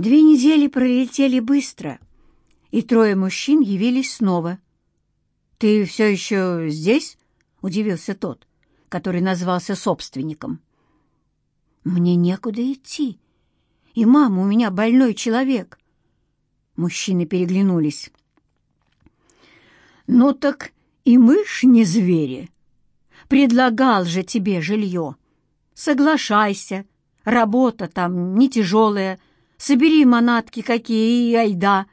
Две недели пролетели быстро, и трое мужчин явились снова. «Ты все еще здесь?» — удивился тот, который назвался собственником. «Мне некуда идти. И мама у меня больной человек». Мужчины переглянулись. «Ну так и мышь не звери. Предлагал же тебе жилье. Соглашайся, работа там не тяжелая» Собери манатки какие и айда!»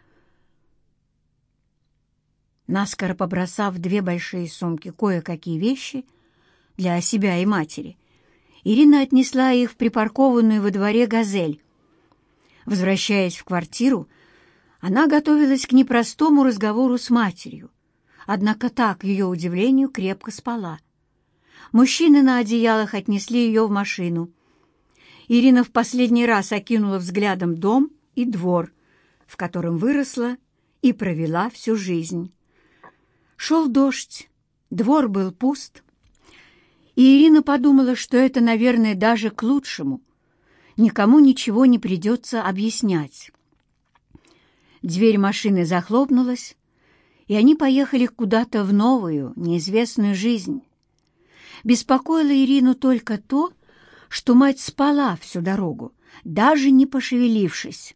Наскоро побросав две большие сумки кое-какие вещи для себя и матери, Ирина отнесла их в припаркованную во дворе «Газель». Возвращаясь в квартиру, она готовилась к непростому разговору с матерью, однако так, ее удивлению, крепко спала. Мужчины на одеялах отнесли ее в машину — Ирина в последний раз окинула взглядом дом и двор, в котором выросла и провела всю жизнь. Шел дождь, двор был пуст, и Ирина подумала, что это, наверное, даже к лучшему. Никому ничего не придется объяснять. Дверь машины захлопнулась, и они поехали куда-то в новую, неизвестную жизнь. Беспокоило Ирину только то, что мать спала всю дорогу, даже не пошевелившись.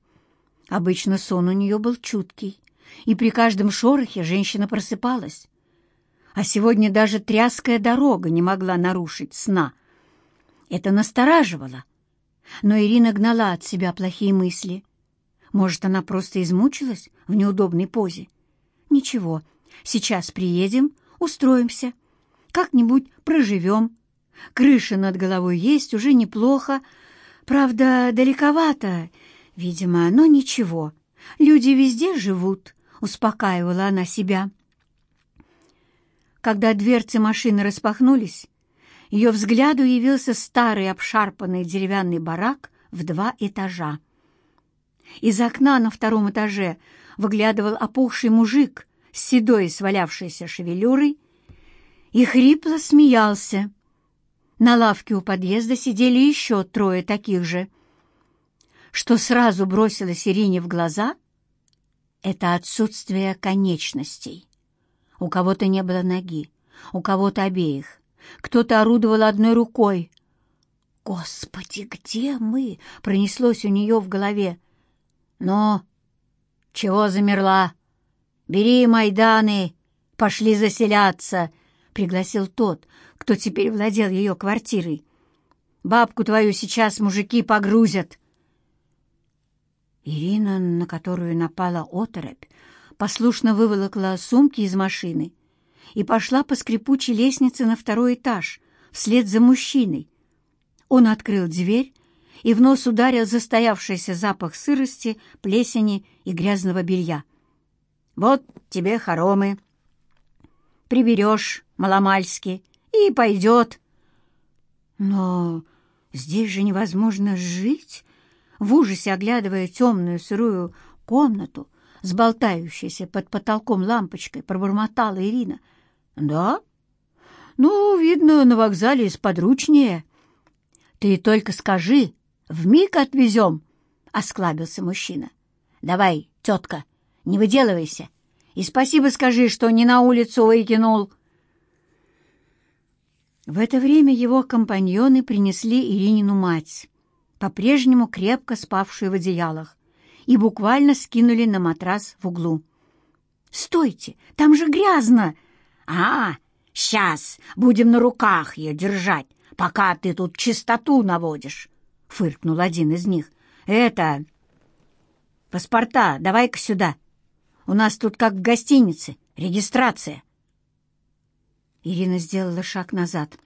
Обычно сон у нее был чуткий, и при каждом шорохе женщина просыпалась. А сегодня даже тряская дорога не могла нарушить сна. Это настораживало. Но Ирина гнала от себя плохие мысли. Может, она просто измучилась в неудобной позе? Ничего, сейчас приедем, устроимся, как-нибудь проживем, Крыша над головой есть, уже неплохо. Правда, далековато. Видимо, но ничего. Люди везде живут, успокаивала она себя. Когда дверцы машины распахнулись, ее взгляду явился старый обшарпанный деревянный барак в два этажа. Из окна на втором этаже выглядывал опухший мужик с седой свалявшейся шевелюрой и хрипло смеялся. На лавке у подъезда сидели еще трое таких же. Что сразу бросилось Ирине в глаза — это отсутствие конечностей. У кого-то не было ноги, у кого-то обеих. Кто-то орудовал одной рукой. «Господи, где мы?» — пронеслось у нее в голове. Но чего замерла? Бери майданы, пошли заселяться!» пригласил тот, кто теперь владел ее квартирой. «Бабку твою сейчас мужики погрузят!» Ирина, на которую напала оторопь, послушно выволокла сумки из машины и пошла по скрипучей лестнице на второй этаж, вслед за мужчиной. Он открыл дверь, и в нос ударил застоявшийся запах сырости, плесени и грязного белья. «Вот тебе хоромы!» приберешь маломальски, и пойдет. Но здесь же невозможно жить, в ужасе оглядывая темную сырую комнату с болтающейся под потолком лампочкой, пробормотала Ирина. «Да? Ну, видно, на вокзале сподручнее». «Ты только скажи, вмиг отвезем!» — осклабился мужчина. «Давай, тетка, не выделывайся, и спасибо скажи, что не на улицу выкинул». В это время его компаньоны принесли Иринину мать, по-прежнему крепко спавшую в одеялах, и буквально скинули на матрас в углу. «Стойте, там же грязно!» «А, сейчас будем на руках ее держать, пока ты тут чистоту наводишь!» — фыркнул один из них. «Это... паспорта давай-ка сюда!» У нас тут как в гостинице, регистрация. Ирина сделала шаг назад,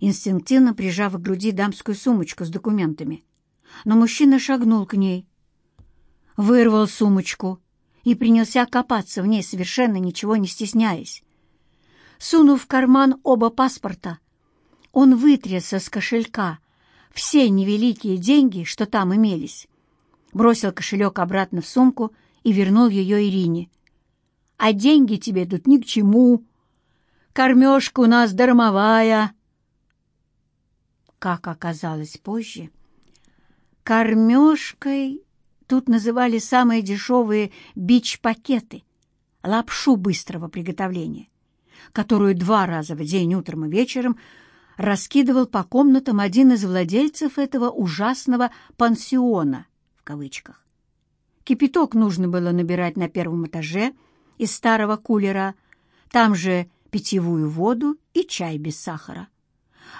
инстинктивно прижав к груди дамскую сумочку с документами. Но мужчина шагнул к ней, вырвал сумочку и принялся копаться в ней, совершенно ничего не стесняясь. Сунув в карман оба паспорта, он вытряс из кошелька все невеликие деньги, что там имелись, бросил кошелек обратно в сумку и вернул ее Ирине. «А деньги тебе тут ни к чему. Кормежка у нас дармовая». Как оказалось позже, кормежкой тут называли самые дешевые бич-пакеты, лапшу быстрого приготовления, которую два раза в день утром и вечером раскидывал по комнатам один из владельцев этого ужасного «пансиона» в кавычках. Кипяток нужно было набирать на первом этаже из старого кулера, там же питьевую воду и чай без сахара.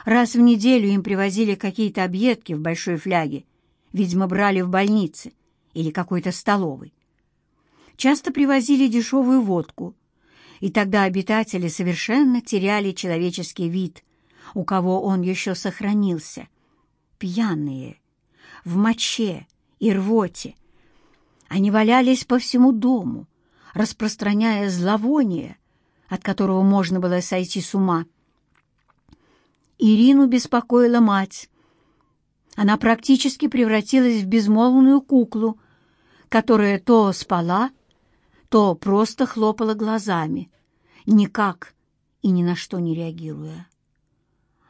Раз в неделю им привозили какие-то объедки в большой фляге, видимо, брали в больнице или какой-то столовой. Часто привозили дешевую водку, и тогда обитатели совершенно теряли человеческий вид, у кого он еще сохранился. Пьяные, в моче и рвоте, они валялись по всему дому, распространяя зловоние, от которого можно было сойти с ума. Ирину беспокоила мать. Она практически превратилась в безмолвную куклу, которая то спала, то просто хлопала глазами, никак и ни на что не реагируя.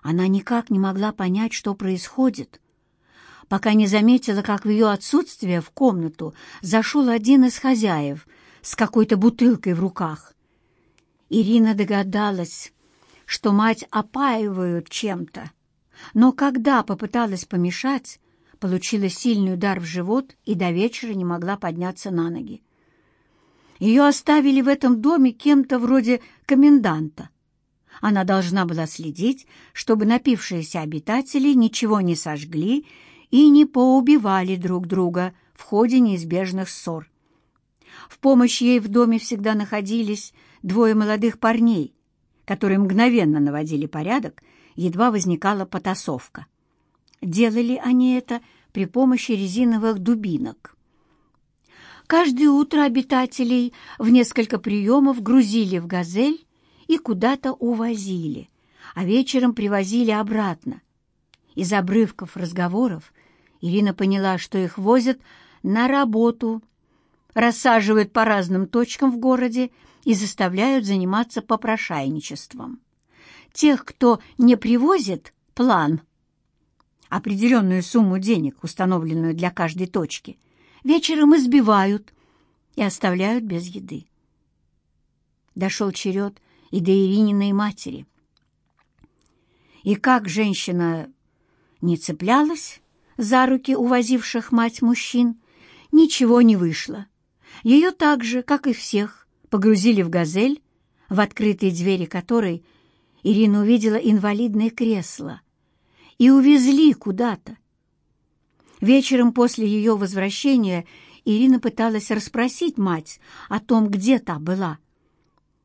Она никак не могла понять, что происходит, пока не заметила, как в ее отсутствие в комнату зашел один из хозяев с какой-то бутылкой в руках. Ирина догадалась, что мать опаивают чем-то, но когда попыталась помешать, получила сильный удар в живот и до вечера не могла подняться на ноги. Ее оставили в этом доме кем-то вроде коменданта. Она должна была следить, чтобы напившиеся обитатели ничего не сожгли и не поубивали друг друга в ходе неизбежных ссор. В помощь ей в доме всегда находились двое молодых парней, которые мгновенно наводили порядок, едва возникала потасовка. Делали они это при помощи резиновых дубинок. Каждое утро обитателей в несколько приемов грузили в «Газель» и куда-то увозили, а вечером привозили обратно. Из обрывков разговоров Ирина поняла, что их возят на работу, рассаживают по разным точкам в городе и заставляют заниматься попрошайничеством. Тех, кто не привозит, план. Определенную сумму денег, установленную для каждой точки, вечером избивают и оставляют без еды. Дошел черед и до Ирининой матери. И как женщина не цеплялась, за руки увозивших мать мужчин, ничего не вышло. Ее так же, как и всех, погрузили в «Газель», в открытые двери которой Ирина увидела инвалидное кресло, и увезли куда-то. Вечером после ее возвращения Ирина пыталась расспросить мать о том, где та была.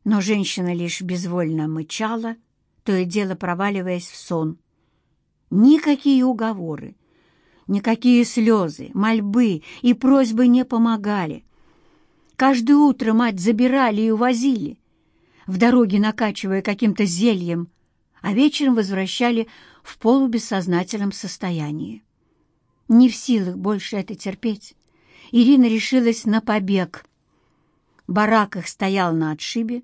Но женщина лишь безвольно мычала, то и дело проваливаясь в сон. Никакие уговоры, Никакие слезы, мольбы и просьбы не помогали. Каждое утро мать забирали и увозили, в дороге накачивая каким-то зельем, а вечером возвращали в полубессознательном состоянии. Не в силах больше это терпеть, Ирина решилась на побег. Барак их стоял на отшибе,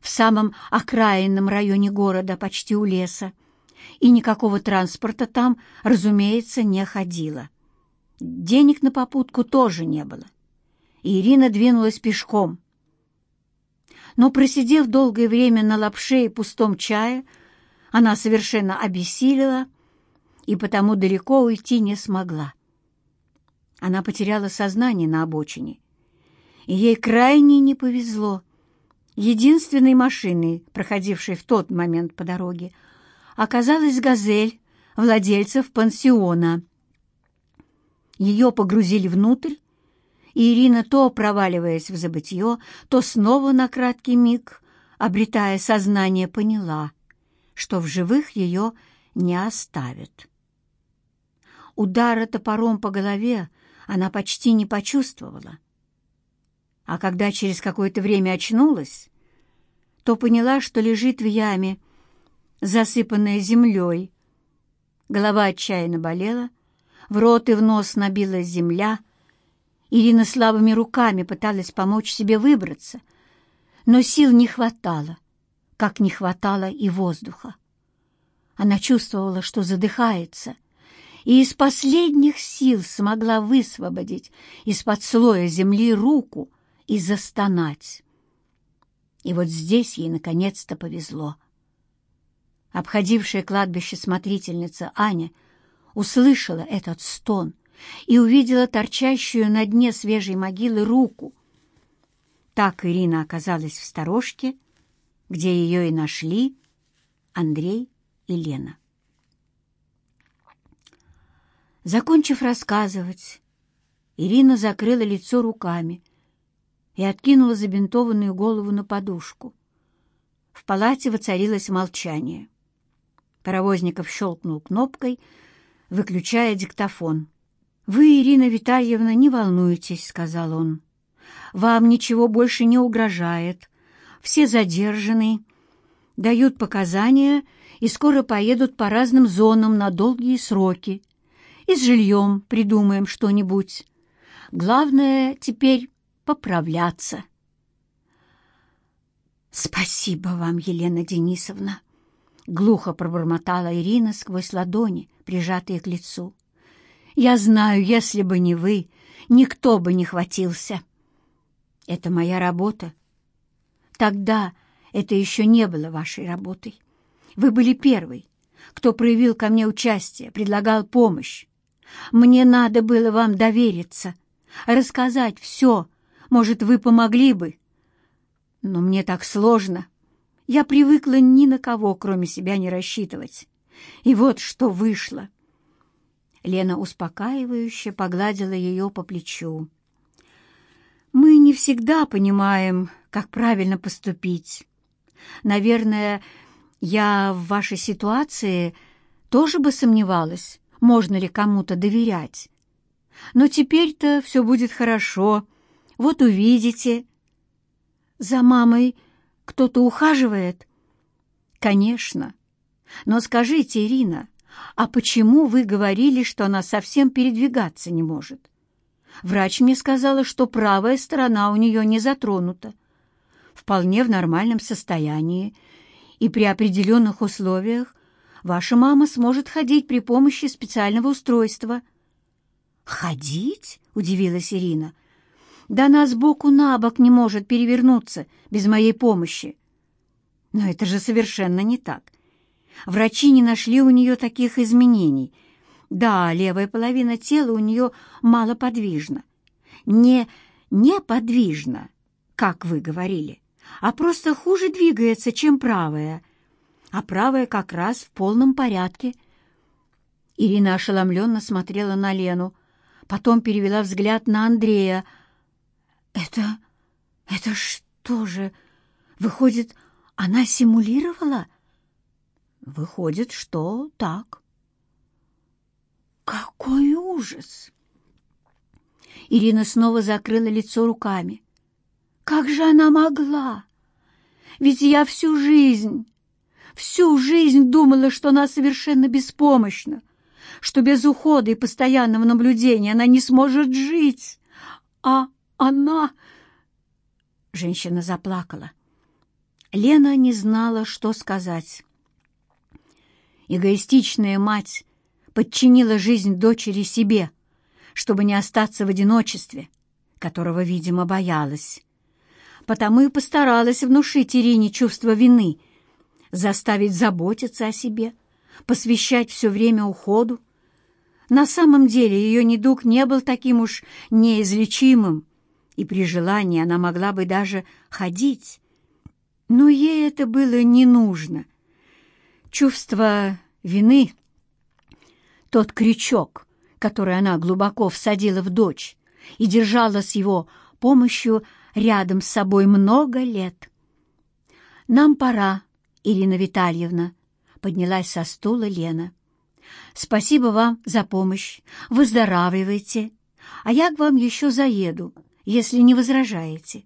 в самом окраинном районе города, почти у леса и никакого транспорта там, разумеется, не ходило. Денег на попутку тоже не было. И Ирина двинулась пешком. Но, просидев долгое время на лапше и пустом чае, она совершенно обессилила и потому далеко уйти не смогла. Она потеряла сознание на обочине. И ей крайне не повезло. Единственной машиной, проходившей в тот момент по дороге, оказалась «Газель» владельцев пансиона. Ее погрузили внутрь, и Ирина, то проваливаясь в забытье, то снова на краткий миг, обретая сознание, поняла, что в живых ее не оставят. Удара топором по голове она почти не почувствовала. А когда через какое-то время очнулась, то поняла, что лежит в яме, засыпанная землей. Голова отчаянно болела, в рот и в нос набилась земля. Ирина слабыми руками пыталась помочь себе выбраться, но сил не хватало, как не хватало и воздуха. Она чувствовала, что задыхается, и из последних сил смогла высвободить из-под слоя земли руку и застонать. И вот здесь ей наконец-то повезло. Обходившая кладбище смотрительница Аня услышала этот стон и увидела торчащую на дне свежей могилы руку. Так Ирина оказалась в сторожке, где ее и нашли Андрей и Лена. Закончив рассказывать, Ирина закрыла лицо руками и откинула забинтованную голову на подушку. В палате воцарилось молчание. Паровозников щелкнул кнопкой, выключая диктофон. «Вы, Ирина Витальевна, не волнуйтесь», — сказал он. «Вам ничего больше не угрожает. Все задержаны, дают показания и скоро поедут по разным зонам на долгие сроки. И с жильем придумаем что-нибудь. Главное теперь поправляться». «Спасибо вам, Елена Денисовна», Глухо пробормотала Ирина сквозь ладони, прижатые к лицу. «Я знаю, если бы не вы, никто бы не хватился. Это моя работа. Тогда это еще не было вашей работой. Вы были первой, кто проявил ко мне участие, предлагал помощь. Мне надо было вам довериться, рассказать все. Может, вы помогли бы. Но мне так сложно. Я привыкла ни на кого, кроме себя, не рассчитывать. И вот что вышло. Лена успокаивающе погладила ее по плечу. «Мы не всегда понимаем, как правильно поступить. Наверное, я в вашей ситуации тоже бы сомневалась, можно ли кому-то доверять. Но теперь-то все будет хорошо. Вот увидите. За мамой кто-то ухаживает?» «Конечно. Но скажите, Ирина, а почему вы говорили, что она совсем передвигаться не может? Врач мне сказала, что правая сторона у нее не затронута, вполне в нормальном состоянии, и при определенных условиях ваша мама сможет ходить при помощи специального устройства». «Ходить?» — удивилась Ирина. Да нас боку на бок не может перевернуться без моей помощи. Но это же совершенно не так. Врачи не нашли у нее таких изменений. Да, левая половина тела у нее малоподвижна. Не неподвижна, как вы говорили, а просто хуже двигается, чем правая. А правая как раз в полном порядке. Ирина ошеломленно смотрела на Лену, потом перевела взгляд на Андрея — это... это что же? Выходит, она симулировала? Выходит, что так. Какой ужас! Ирина снова закрыла лицо руками. Как же она могла? Ведь я всю жизнь, всю жизнь думала, что она совершенно беспомощна, что без ухода и постоянного наблюдения она не сможет жить. А она...» Женщина заплакала. Лена не знала, что сказать. Эгоистичная мать подчинила жизнь дочери себе, чтобы не остаться в одиночестве, которого, видимо, боялась. Потому и постаралась внушить Ирине чувство вины, заставить заботиться о себе, посвящать все время уходу. На самом деле ее недуг не был таким уж неизлечимым, и при желании она могла бы даже ходить. Но ей это было не нужно. Чувство вины, тот крючок, который она глубоко всадила в дочь и держала с его помощью рядом с собой много лет. «Нам пора, Ирина Витальевна», — поднялась со стула Лена. «Спасибо вам за помощь. Выздоравливайте. А я к вам еще заеду если не возражаете.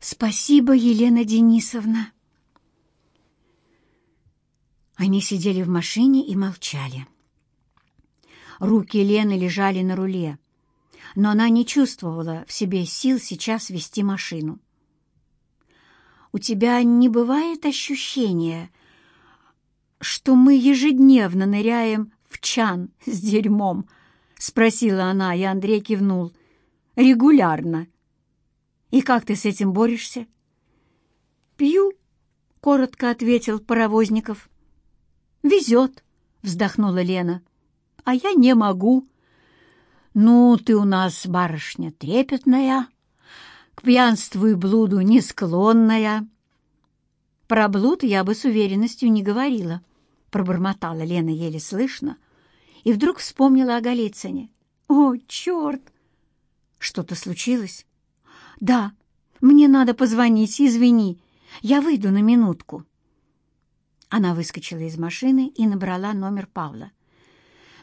Спасибо, Елена Денисовна. Они сидели в машине и молчали. Руки Лены лежали на руле, но она не чувствовала в себе сил сейчас вести машину. «У тебя не бывает ощущения, что мы ежедневно ныряем в чан с дерьмом?» — спросила она, и Андрей кивнул — регулярно. И как ты с этим борешься? Пью, коротко ответил паровозников. Везет, вздохнула Лена. А я не могу. Ну, ты у нас барышня трепетная, к пьянству и блуду не склонная. Про блуд я бы с уверенностью не говорила, пробормотала Лена еле слышно и вдруг вспомнила о Голицыне. О, черт! Что-то случилось? Да, мне надо позвонить, извини. Я выйду на минутку. Она выскочила из машины и набрала номер Павла.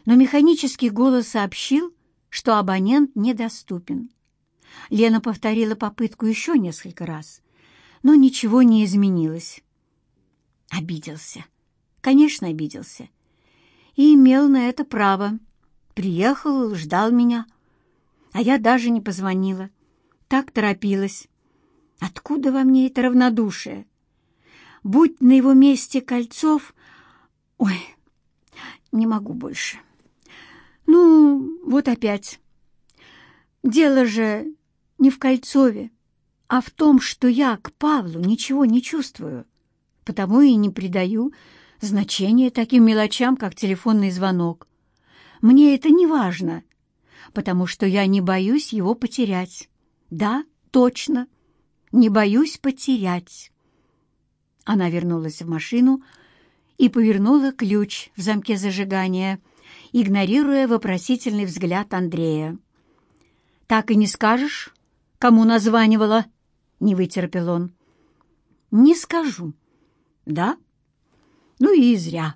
Но механический голос сообщил, что абонент недоступен. Лена повторила попытку еще несколько раз, но ничего не изменилось. Обиделся. Конечно, обиделся. И имел на это право. Приехал, ждал меня, а я даже не позвонила. Так торопилась. Откуда во мне это равнодушие? Будь на его месте Кольцов... Ой, не могу больше. Ну, вот опять. Дело же не в Кольцове, а в том, что я к Павлу ничего не чувствую, потому и не придаю значения таким мелочам, как телефонный звонок. Мне это не важно, потому что я не боюсь его потерять. Да, точно, не боюсь потерять. Она вернулась в машину и повернула ключ в замке зажигания, игнорируя вопросительный взгляд Андрея. «Так и не скажешь, кому названивала?» — не вытерпел он. «Не скажу». «Да? Ну и зря».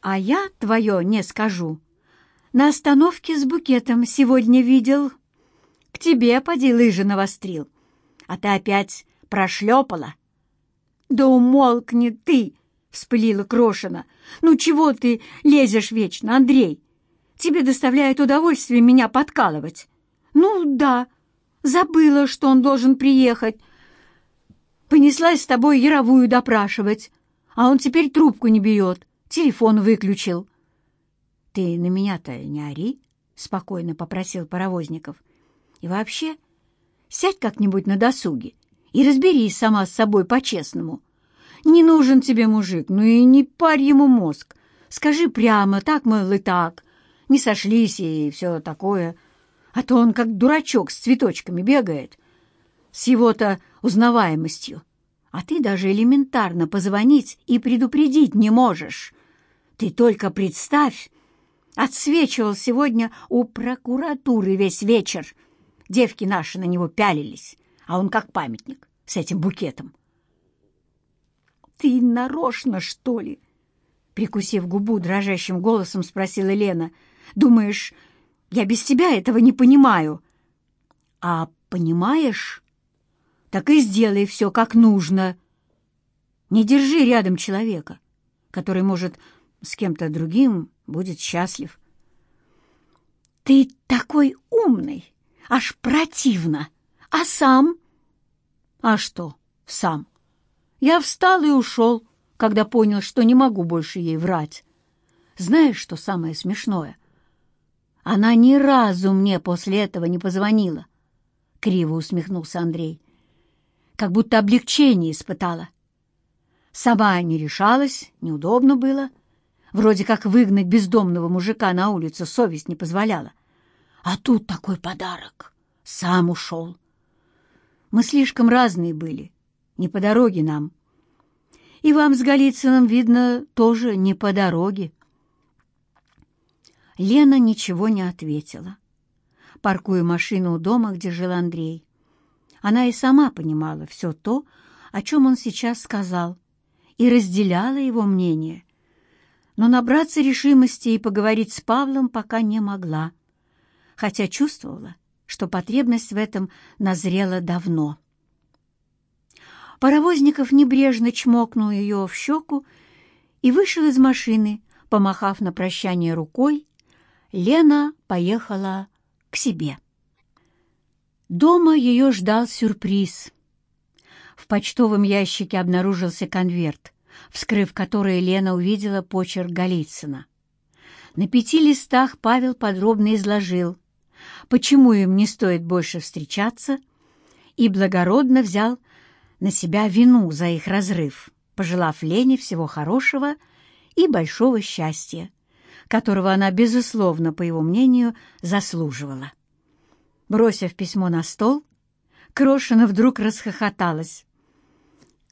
«А я твое не скажу», на остановке с букетом сегодня видел. К тебе, поди, лыжи навострил, а ты опять прошлепала. Да умолкни ты, — вспылила Крошина. Ну чего ты лезешь вечно, Андрей? Тебе доставляет удовольствие меня подкалывать. Ну да, забыла, что он должен приехать. Понеслась с тобой Яровую допрашивать, а он теперь трубку не бьет. телефон выключил. «Ты на меня-то не ори», — спокойно попросил Паровозников. «И вообще, сядь как-нибудь на досуге и разберись сама с собой по-честному. Не нужен тебе мужик, ну и не парь ему мозг. Скажи прямо, так, мол, и так. Не сошлись и все такое. А то он как дурачок с цветочками бегает, с его-то узнаваемостью. А ты даже элементарно позвонить и предупредить не можешь. Ты только представь, Отсвечивал сегодня у прокуратуры весь вечер. Девки наши на него пялились, а он как памятник с этим букетом. «Ты нарочно, что ли?» Прикусив губу, дрожащим голосом спросила Лена. «Думаешь, я без тебя этого не понимаю?» «А понимаешь? Так и сделай все как нужно. Не держи рядом человека, который может с кем-то другим будет счастлив. «Ты такой умный! Аж противно! А сам?» «А что сам?» Я встал и ушел, когда понял, что не могу больше ей врать. Знаешь, что самое смешное? Она ни разу мне после этого не позвонила. Криво усмехнулся Андрей. Как будто облегчение испытала. Сама не решалась, неудобно было. Вроде как выгнать бездомного мужика на улицу совесть не позволяла. А тут такой подарок. Сам ушел. Мы слишком разные были. Не по дороге нам. И вам с Голицыным, видно, тоже не по дороге. Лена ничего не ответила. Паркую машину у дома, где жил Андрей. Она и сама понимала все то, о чем он сейчас сказал, и разделяла его мнение но набраться решимости и поговорить с Павлом пока не могла, хотя чувствовала, что потребность в этом назрела давно. Паровозников небрежно чмокнул ее в щеку и вышел из машины, помахав на прощание рукой, Лена поехала к себе. Дома ее ждал сюрприз. В почтовом ящике обнаружился конверт — вскрыв которое, Лена увидела почерк Голицына. На пяти листах Павел подробно изложил, почему им не стоит больше встречаться, и благородно взял на себя вину за их разрыв, пожелав Лене всего хорошего и большого счастья, которого она, безусловно, по его мнению, заслуживала. Бросив письмо на стол, Крошина вдруг расхохоталась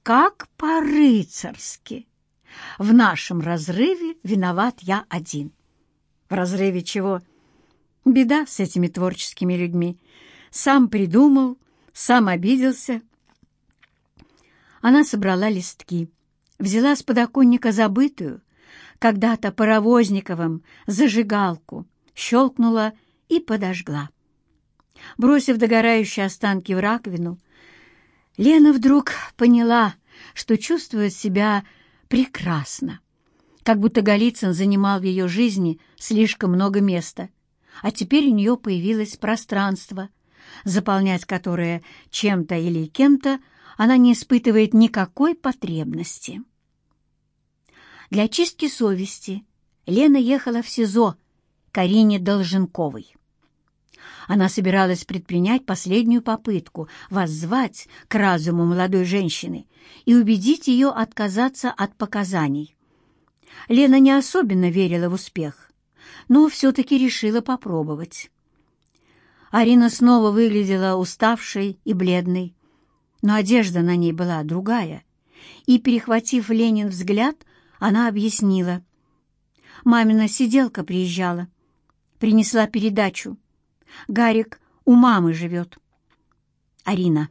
как по-рыцарски. В нашем разрыве виноват я один. В разрыве чего? Беда с этими творческими людьми. Сам придумал, сам обиделся. Она собрала листки, взяла с подоконника забытую, когда-то паровозниковым, зажигалку, щелкнула и подожгла. Бросив догорающие останки в раковину, Лена вдруг поняла, что чувствует себя прекрасно, как будто Голицын занимал в ее жизни слишком много места, а теперь у нее появилось пространство, заполнять которое чем-то или кем-то она не испытывает никакой потребности. Для чистки совести Лена ехала в СИЗО Карине Долженковой. Она собиралась предпринять последнюю попытку воззвать к разуму молодой женщины и убедить ее отказаться от показаний. Лена не особенно верила в успех, но все-таки решила попробовать. Арина снова выглядела уставшей и бледной, но одежда на ней была другая, и, перехватив Ленин взгляд, она объяснила. Мамина сиделка приезжала, принесла передачу Гарик у мамы живет». «Арина,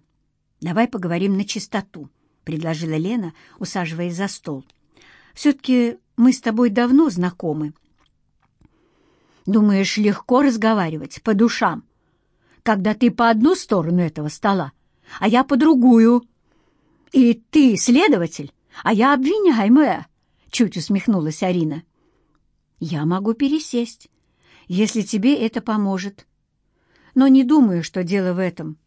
давай поговорим на чистоту», — предложила Лена, усаживаясь за стол. «Все-таки мы с тобой давно знакомы». «Думаешь, легко разговаривать по душам, когда ты по одну сторону этого стола, а я по другую?» «И ты следователь, а я обвиняемая», — чуть усмехнулась Арина. «Я могу пересесть, если тебе это поможет», но не думаю, что дело в этом.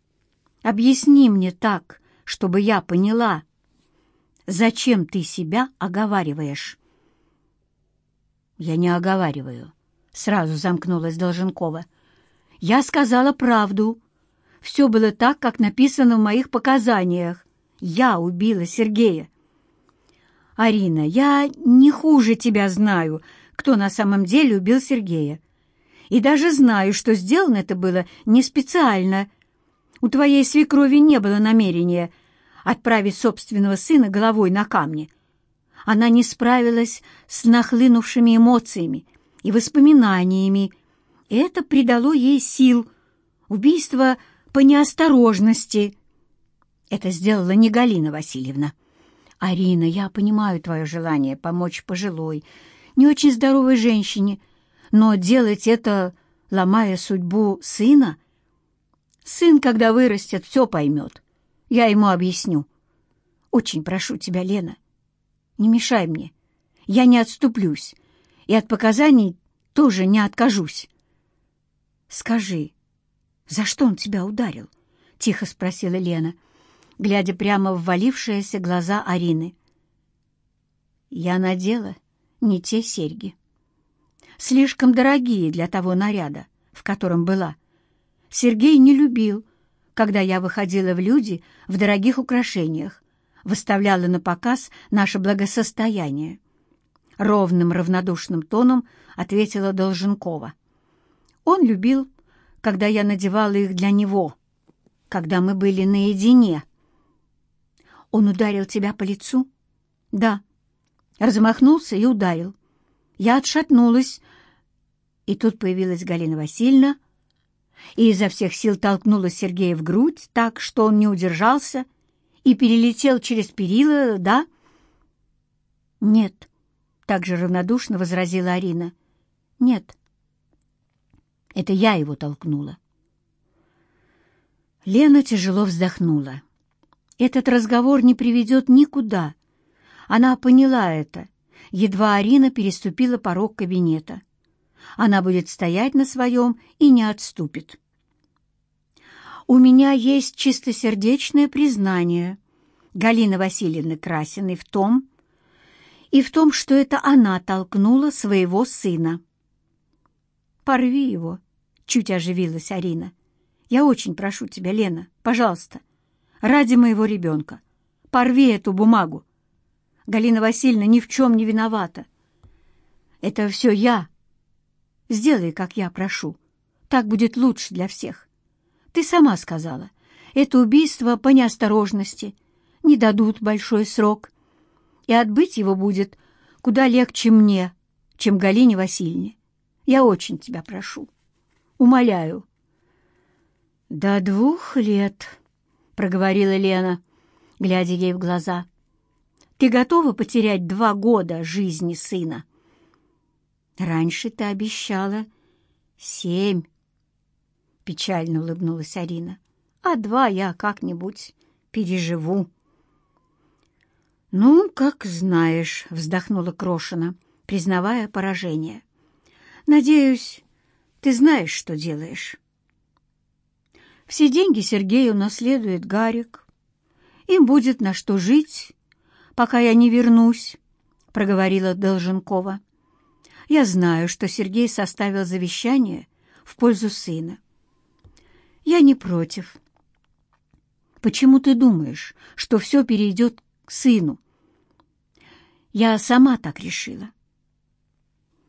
Объясни мне так, чтобы я поняла, зачем ты себя оговариваешь». «Я не оговариваю», — сразу замкнулась Долженкова. «Я сказала правду. Все было так, как написано в моих показаниях. Я убила Сергея». «Арина, я не хуже тебя знаю, кто на самом деле убил Сергея и даже знаю, что сделано это было не специально. У твоей свекрови не было намерения отправить собственного сына головой на камни. Она не справилась с нахлынувшими эмоциями и воспоминаниями, и это придало ей сил. Убийство по неосторожности. Это сделала не Галина Васильевна. «Арина, я понимаю твое желание помочь пожилой, не очень здоровой женщине, но делать это, ломая судьбу сына... Сын, когда вырастет, все поймет. Я ему объясню. Очень прошу тебя, Лена, не мешай мне. Я не отступлюсь, и от показаний тоже не откажусь. Скажи, за что он тебя ударил? — тихо спросила Лена, глядя прямо в валившиеся глаза Арины. Я надела не те серьги слишком дорогие для того наряда, в котором была. Сергей не любил, когда я выходила в люди в дорогих украшениях, выставляла на показ наше благосостояние. Ровным равнодушным тоном ответила Долженкова. Он любил, когда я надевала их для него, когда мы были наедине. Он ударил тебя по лицу? Да. Размахнулся и ударил. Я отшатнулась, и тут появилась Галина Васильевна, и изо всех сил толкнула Сергея в грудь так, что он не удержался и перелетел через перила, да? — Нет, — так же равнодушно возразила Арина. — Нет. Это я его толкнула. Лена тяжело вздохнула. Этот разговор не приведет никуда. Она поняла это едва Арина переступила порог кабинета. Она будет стоять на своем и не отступит. «У меня есть чистосердечное признание Галины Васильевны Красиной в том, и в том, что это она толкнула своего сына». «Порви его», — чуть оживилась Арина. «Я очень прошу тебя, Лена, пожалуйста, ради моего ребенка, порви эту бумагу. Галина Васильевна ни в чем не виновата. Это все я. Сделай, как я прошу. Так будет лучше для всех. Ты сама сказала. Это убийство по неосторожности. Не дадут большой срок. И отбыть его будет куда легче мне, чем Галине Васильевне. Я очень тебя прошу. Умоляю. «До двух лет», — проговорила Лена, глядя ей в глаза. Ты готова потерять два года жизни сына? Раньше ты обещала семь. Печально улыбнулась Арина. А два я как-нибудь переживу. «Ну, как знаешь», — вздохнула Крошина, признавая поражение. «Надеюсь, ты знаешь, что делаешь». Все деньги Сергею наследует Гарик. Им будет на что жить пока я не вернусь», — проговорила Долженкова. «Я знаю, что Сергей составил завещание в пользу сына. Я не против». «Почему ты думаешь, что все перейдет к сыну?» «Я сама так решила».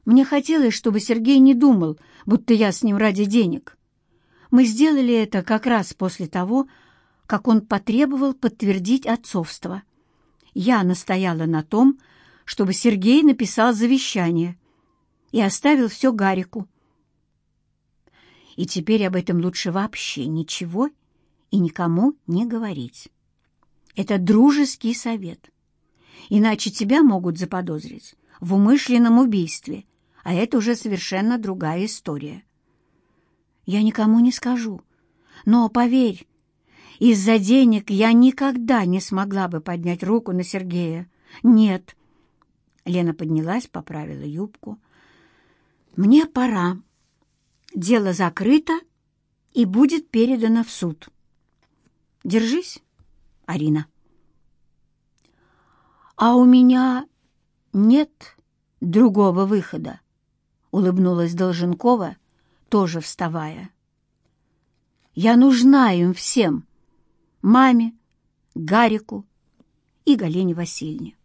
Мне хотелось, чтобы Сергей не думал, будто я с ним ради денег. Мы сделали это как раз после того, как он потребовал подтвердить отцовство я настояла на том, чтобы Сергей написал завещание и оставил все Гарику. И теперь об этом лучше вообще ничего и никому не говорить. Это дружеский совет. Иначе тебя могут заподозрить в умышленном убийстве, а это уже совершенно другая история. Я никому не скажу, но, поверь, из-за денег я никогда не смогла бы поднять руку на Сергея. Нет. Лена поднялась, поправила юбку. Мне пора. Дело закрыто и будет передано в суд. Держись, Арина. А у меня нет другого выхода, улыбнулась Долженкова, тоже вставая. Я нужна им всем маме, Гарику и Галине Васильевне.